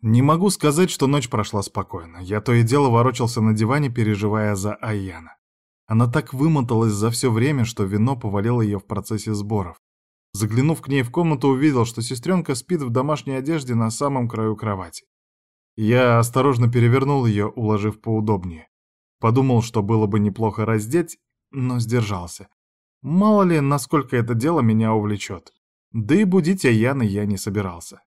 Не могу сказать, что ночь прошла спокойно. Я то и дело ворочался на диване, переживая за Аяна. Она так вымоталась за все время, что вино повалило ее в процессе сборов. Заглянув к ней в комнату, увидел, что сестренка спит в домашней одежде на самом краю кровати. Я осторожно перевернул ее, уложив поудобнее. Подумал, что было бы неплохо раздеть, но сдержался. Мало ли, насколько это дело меня увлечет. Да и будить Аяны я не собирался.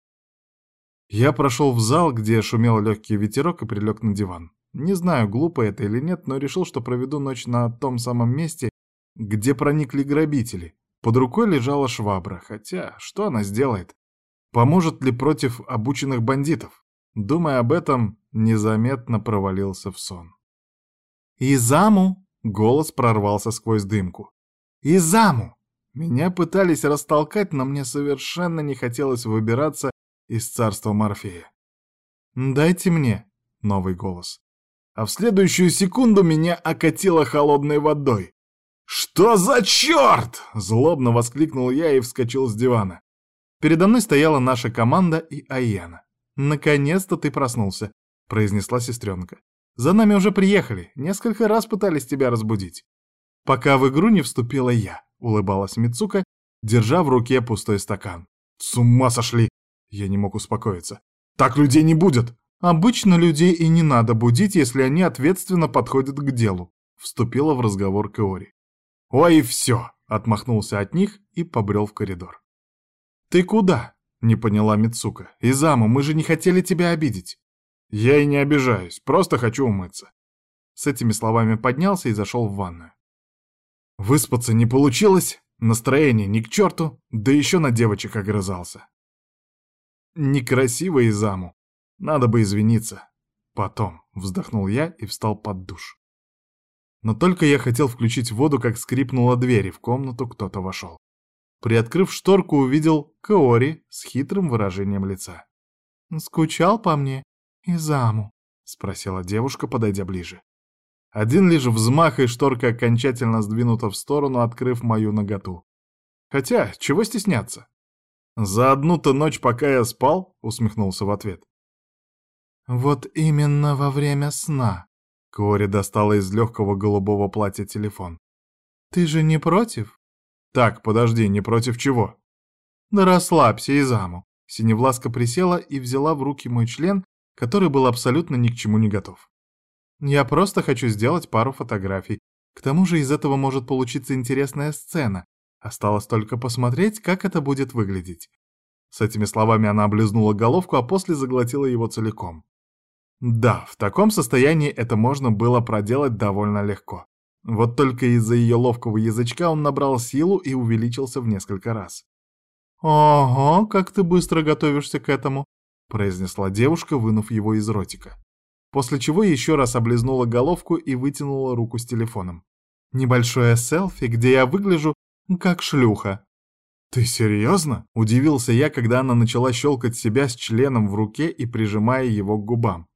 Я прошел в зал, где шумел легкий ветерок, и прилег на диван. Не знаю, глупо это или нет, но решил, что проведу ночь на том самом месте, где проникли грабители. Под рукой лежала швабра, хотя что она сделает? Поможет ли против обученных бандитов? Думая об этом, незаметно провалился в сон. «Изаму!» — голос прорвался сквозь дымку. «Изаму!» Меня пытались растолкать, но мне совершенно не хотелось выбираться из царства Морфея. «Дайте мне!» — новый голос. А в следующую секунду меня окатило холодной водой. «Что за черт?» — злобно воскликнул я и вскочил с дивана. Передо мной стояла наша команда и Аяна. «Наконец-то ты проснулся», — произнесла сестренка. «За нами уже приехали, несколько раз пытались тебя разбудить». «Пока в игру не вступила я», — улыбалась Мицука, держа в руке пустой стакан. «С ума сошли!» Я не мог успокоиться. «Так людей не будет!» «Обычно людей и не надо будить, если они ответственно подходят к делу», — вступила в разговор Каори. «Ой, все!» — отмахнулся от них и побрел в коридор. «Ты куда?» — не поняла Мицука. «Изаму, мы же не хотели тебя обидеть». «Я и не обижаюсь, просто хочу умыться». С этими словами поднялся и зашел в ванную. Выспаться не получилось, настроение ни к черту, да еще на девочек огрызался. Некрасиво Изаму, надо бы извиниться. Потом, вздохнул я и встал под душ. Но только я хотел включить воду, как скрипнула дверь, и в комнату кто-то вошел. Приоткрыв шторку, увидел Каори с хитрым выражением лица. «Скучал по мне? Изаму?» — спросила девушка, подойдя ближе. Один лишь взмах, и шторка окончательно сдвинута в сторону, открыв мою наготу. Хотя, чего стесняться? «За одну-то ночь, пока я спал?» — усмехнулся в ответ. «Вот именно во время сна», — Кори достала из легкого голубого платья телефон. «Ты же не против?» «Так, подожди, не против чего?» «Да расслабься, Изаму». Синевласка присела и взяла в руки мой член, который был абсолютно ни к чему не готов. «Я просто хочу сделать пару фотографий. К тому же из этого может получиться интересная сцена. Осталось только посмотреть, как это будет выглядеть». С этими словами она облизнула головку, а после заглотила его целиком. Да, в таком состоянии это можно было проделать довольно легко. Вот только из-за ее ловкого язычка он набрал силу и увеличился в несколько раз. «Ого, как ты быстро готовишься к этому», — произнесла девушка, вынув его из ротика. После чего еще раз облизнула головку и вытянула руку с телефоном. «Небольшое селфи, где я выгляжу как шлюха». «Ты серьезно?» — удивился я, когда она начала щелкать себя с членом в руке и прижимая его к губам.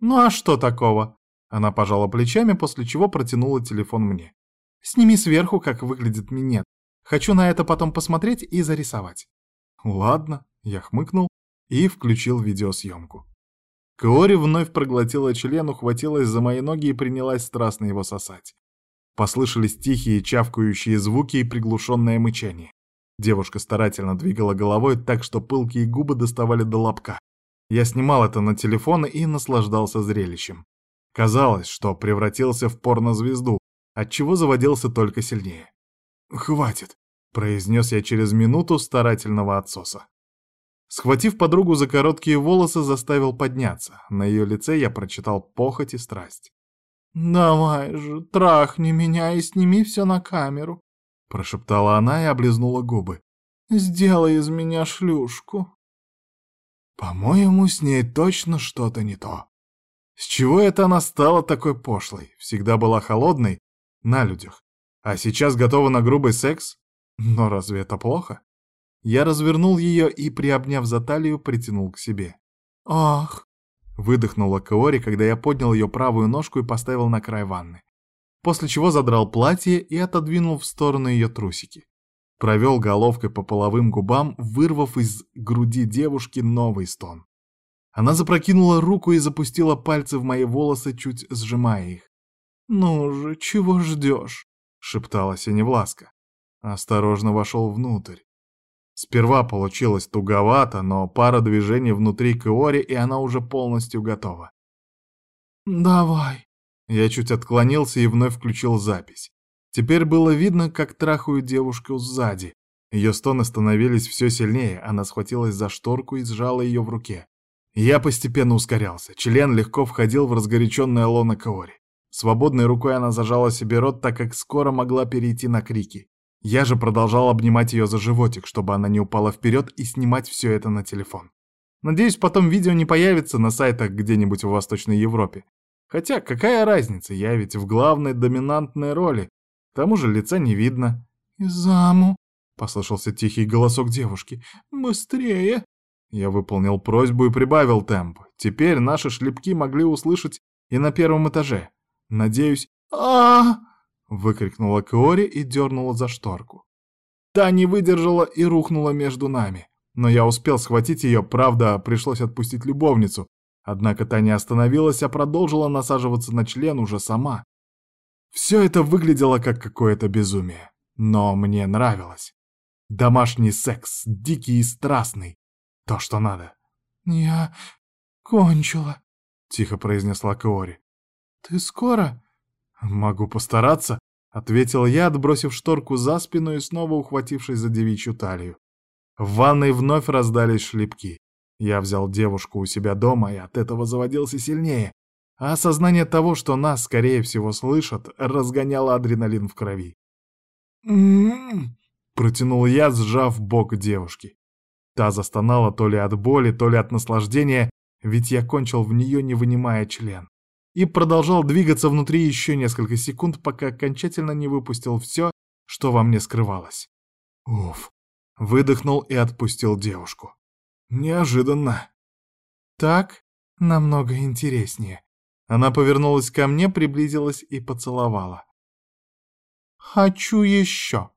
«Ну а что такого?» Она пожала плечами, после чего протянула телефон мне. «Сними сверху, как выглядит минет. Хочу на это потом посмотреть и зарисовать». «Ладно», — я хмыкнул и включил видеосъемку. Каори вновь проглотила член, ухватилась за мои ноги и принялась страстно его сосать. Послышались тихие чавкающие звуки и приглушенное мычание. Девушка старательно двигала головой так, что пылкие губы доставали до лобка. Я снимал это на телефон и наслаждался зрелищем. Казалось, что превратился в порнозвезду, отчего заводился только сильнее. «Хватит», — произнес я через минуту старательного отсоса. Схватив подругу за короткие волосы, заставил подняться. На ее лице я прочитал похоть и страсть. «Давай же, трахни меня и сними все на камеру», — прошептала она и облизнула губы. «Сделай из меня шлюшку». По-моему, с ней точно что-то не то. С чего это она стала такой пошлой? Всегда была холодной на людях. А сейчас готова на грубый секс? Но разве это плохо? Я развернул ее и, приобняв за талию, притянул к себе. «Ах!» — выдохнула Каори, когда я поднял ее правую ножку и поставил на край ванны. После чего задрал платье и отодвинул в сторону ее трусики. Провел головкой по половым губам, вырвав из груди девушки новый стон. Она запрокинула руку и запустила пальцы в мои волосы, чуть сжимая их. «Ну же, чего ждешь?» — шептала Синевласка. Осторожно вошел внутрь. Сперва получилось туговато, но пара движений внутри Кеори, и она уже полностью готова. «Давай». Я чуть отклонился и вновь включил запись. Теперь было видно, как трахают девушку сзади. Ее стоны становились все сильнее, она схватилась за шторку и сжала ее в руке. Я постепенно ускорялся, член легко входил в разгоряченное лоно Каори. Свободной рукой она зажала себе рот, так как скоро могла перейти на крики. Я же продолжал обнимать ее за животик, чтобы она не упала вперед и снимать все это на телефон. Надеюсь, потом видео не появится на сайтах где-нибудь в Восточной Европе. Хотя какая разница, я ведь в главной доминантной роли. К тому же лица не видно. «Заму», — послышался тихий голосок девушки, — «быстрее». Я выполнил просьбу и прибавил темп. Теперь наши шлепки могли услышать и на первом этаже. Надеюсь... а выкрикнула Кори и дернула за шторку. Та не выдержала и рухнула между нами. Но я успел схватить ее, правда, пришлось отпустить любовницу. Однако та не остановилась, а продолжила насаживаться на член уже сама. Все это выглядело как какое-то безумие. Но мне нравилось. Домашний секс, дикий и страстный. То, что надо. «Я кончила», — тихо произнесла Каори. «Ты скоро?» «Могу постараться», — ответил я, отбросив шторку за спину и снова ухватившись за девичью талию. В ванной вновь раздались шлепки. Я взял девушку у себя дома и от этого заводился сильнее, а осознание того, что нас, скорее всего, слышат, разгоняло адреналин в крови. «М-м-м», протянул я, сжав бок девушки. Та застонала то ли от боли, то ли от наслаждения, ведь я кончил в нее, не вынимая член. И продолжал двигаться внутри еще несколько секунд, пока окончательно не выпустил все, что во мне скрывалось. Уф. Выдохнул и отпустил девушку. Неожиданно. Так намного интереснее. Она повернулась ко мне, приблизилась и поцеловала. «Хочу еще!»